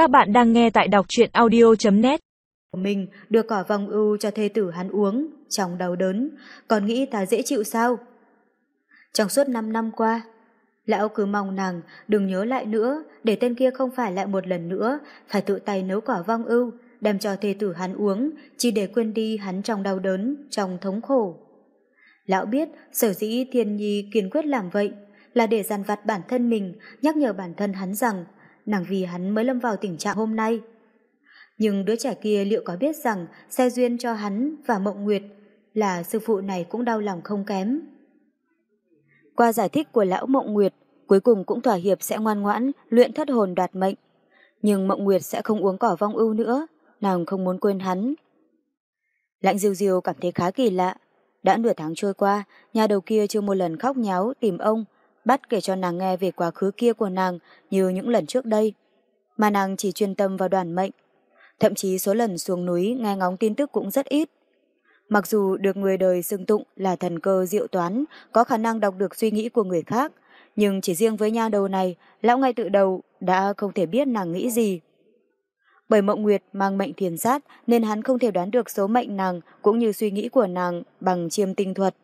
Các bạn đang nghe tại đọc truyện audio.net Mình đưa cỏ vòng ưu cho thê tử hắn uống, trong đau đớn, còn nghĩ ta dễ chịu sao? Trong suốt 5 năm qua, lão cứ mong nàng đừng nhớ lại nữa, để tên kia không phải lại một lần nữa, phải tự tay nấu cỏ vong ưu, đem cho thê tử hắn uống, chỉ để quên đi hắn trong đau đớn, trong thống khổ. Lão biết sở dĩ thiên nhi kiên quyết làm vậy là để dằn vặt bản thân mình, nhắc nhở bản thân hắn rằng nàng vì hắn mới lâm vào tình trạng hôm nay. Nhưng đứa trẻ kia liệu có biết rằng xe duyên cho hắn và Mộng Nguyệt là sư phụ này cũng đau lòng không kém. Qua giải thích của lão Mộng Nguyệt, cuối cùng cũng thỏa hiệp sẽ ngoan ngoãn luyện thất hồn đoạt mệnh. Nhưng Mộng Nguyệt sẽ không uống cỏ vong ưu nữa, nàng không muốn quên hắn. Lạnh diêu diêu cảm thấy khá kỳ lạ. Đã nửa tháng trôi qua, nhà đầu kia chưa một lần khóc nháo tìm ông, bắt kể cho nàng nghe về quá khứ kia của nàng như những lần trước đây. Mà nàng chỉ chuyên tâm vào đoàn mệnh. Thậm chí số lần xuống núi nghe ngóng tin tức cũng rất ít. Mặc dù được người đời xưng tụng là thần cơ diệu toán, có khả năng đọc được suy nghĩ của người khác, nhưng chỉ riêng với nha đầu này, lão ngay tự đầu đã không thể biết nàng nghĩ gì. Bởi mộng nguyệt mang mệnh thiền sát nên hắn không thể đoán được số mệnh nàng cũng như suy nghĩ của nàng bằng chiêm tinh thuật.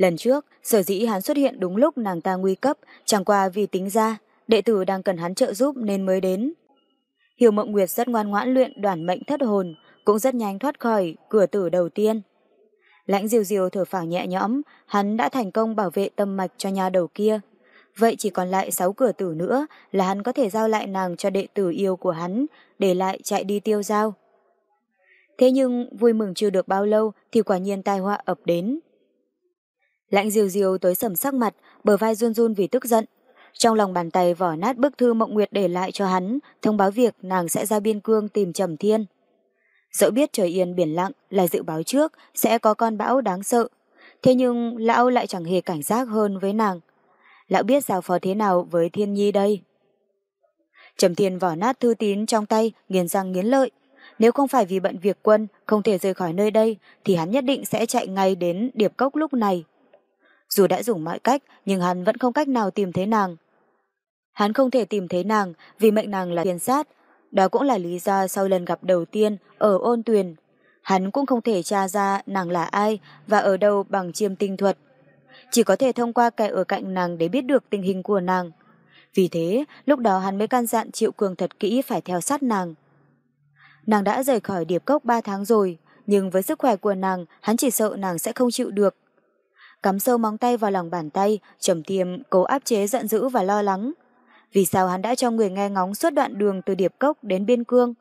Lần trước, sở dĩ hắn xuất hiện đúng lúc nàng ta nguy cấp, chẳng qua vì tính ra, đệ tử đang cần hắn trợ giúp nên mới đến. Hiểu Mộng Nguyệt rất ngoan ngoãn luyện đoàn mệnh thất hồn, cũng rất nhanh thoát khỏi cửa tử đầu tiên. Lãnh diều diều thở phào nhẹ nhõm, hắn đã thành công bảo vệ tâm mạch cho nhà đầu kia. Vậy chỉ còn lại 6 cửa tử nữa là hắn có thể giao lại nàng cho đệ tử yêu của hắn, để lại chạy đi tiêu giao. Thế nhưng vui mừng chưa được bao lâu thì quả nhiên tai họa ập đến. Lãnh diều diều tới sầm sắc mặt, bờ vai run run vì tức giận. Trong lòng bàn tay vỏ nát bức thư Mộng Nguyệt để lại cho hắn, thông báo việc nàng sẽ ra biên cương tìm Trầm Thiên. Dẫu biết trời yên biển lặng là dự báo trước sẽ có con bão đáng sợ, thế nhưng lão lại chẳng hề cảnh giác hơn với nàng. Lão biết giao phó thế nào với Thiên Nhi đây? Trầm Thiên vỏ nát thư tín trong tay, nghiến răng nghiến lợi. Nếu không phải vì bận việc quân, không thể rời khỏi nơi đây, thì hắn nhất định sẽ chạy ngay đến điệp cốc lúc này. Dù đã dùng mọi cách, nhưng hắn vẫn không cách nào tìm thấy nàng. Hắn không thể tìm thấy nàng vì mệnh nàng là thiên sát. Đó cũng là lý do sau lần gặp đầu tiên ở ôn tuyền. Hắn cũng không thể tra ra nàng là ai và ở đâu bằng chiêm tinh thuật. Chỉ có thể thông qua kẻ ở cạnh nàng để biết được tình hình của nàng. Vì thế, lúc đó hắn mới can dặn Triệu Cường thật kỹ phải theo sát nàng. Nàng đã rời khỏi điệp cốc 3 tháng rồi, nhưng với sức khỏe của nàng, hắn chỉ sợ nàng sẽ không chịu được cắm sâu móng tay vào lòng bàn tay, trầm tiêm cố áp chế giận dữ và lo lắng. Vì sao hắn đã cho người nghe ngóng suốt đoạn đường từ Điệp Cốc đến Biên Cương,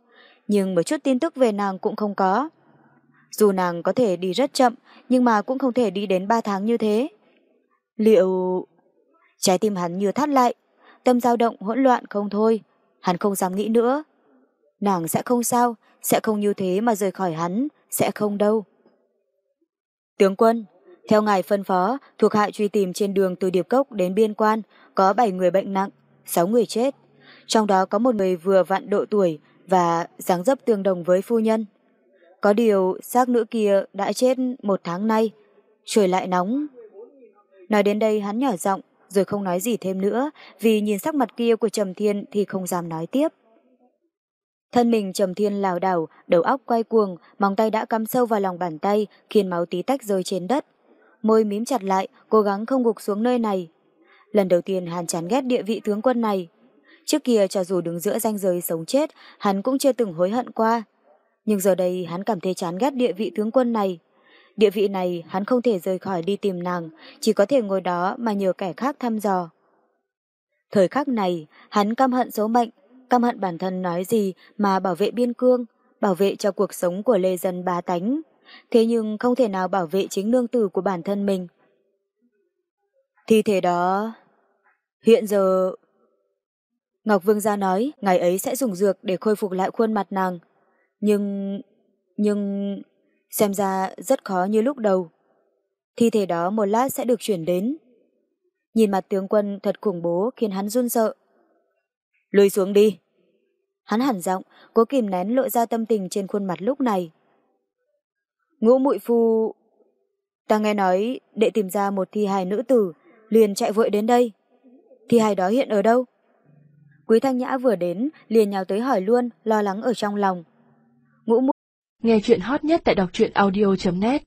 nhưng một chút tin tức về nàng cũng không có. Dù nàng có thể đi rất chậm, nhưng mà cũng không thể đi đến ba tháng như thế. Liệu... Trái tim hắn như thắt lại, tâm dao động hỗn loạn không thôi, hắn không dám nghĩ nữa. Nàng sẽ không sao, sẽ không như thế mà rời khỏi hắn, sẽ không đâu. Tướng quân, theo ngài phân phó, thuộc hạ truy tìm trên đường từ Điệp Cốc đến biên quan, có 7 người bệnh nặng, 6 người chết. Trong đó có một người vừa vặn độ tuổi và dáng dấp tương đồng với phu nhân. Có điều, xác nữ kia đã chết một tháng nay, trời lại nóng. Nói đến đây hắn nhỏ giọng, rồi không nói gì thêm nữa, vì nhìn sắc mặt kia của Trầm Thiên thì không dám nói tiếp. Thân mình Trầm Thiên lảo đảo, đầu óc quay cuồng, móng tay đã cắm sâu vào lòng bàn tay, khiến máu tí tách rơi trên đất môi mím chặt lại, cố gắng không gục xuống nơi này. Lần đầu tiên hắn chán ghét địa vị tướng quân này. Trước kia cho dù đứng giữa ranh giới sống chết, hắn cũng chưa từng hối hận qua. Nhưng giờ đây hắn cảm thấy chán ghét địa vị tướng quân này. Địa vị này hắn không thể rời khỏi đi tìm nàng, chỉ có thể ngồi đó mà nhờ kẻ khác thăm dò. Thời khắc này, hắn căm hận số mệnh, căm hận bản thân nói gì mà bảo vệ biên cương, bảo vệ cho cuộc sống của lê dân bá tánh thế nhưng không thể nào bảo vệ chính nương tử của bản thân mình. Thi thể đó... Hiện giờ... Ngọc Vương gia nói ngày ấy sẽ dùng dược để khôi phục lại khuôn mặt nàng. Nhưng... Nhưng... Xem ra rất khó như lúc đầu. Thi thể đó một lát sẽ được chuyển đến. Nhìn mặt tướng quân thật khủng bố khiến hắn run sợ. Lùi xuống đi. Hắn hẳn giọng, cố kìm nén lộ ra tâm tình trên khuôn mặt lúc này. Ngũ muội phu... Ta nghe nói đệ tìm ra một thi hài nữ tử, liền chạy vội đến đây. Thi hài đó hiện ở đâu? Quý Thanh Nhã vừa đến, liền nhào tới hỏi luôn, lo lắng ở trong lòng. Ngũ Nghe chuyện hot nhất tại đọc truyện audio.net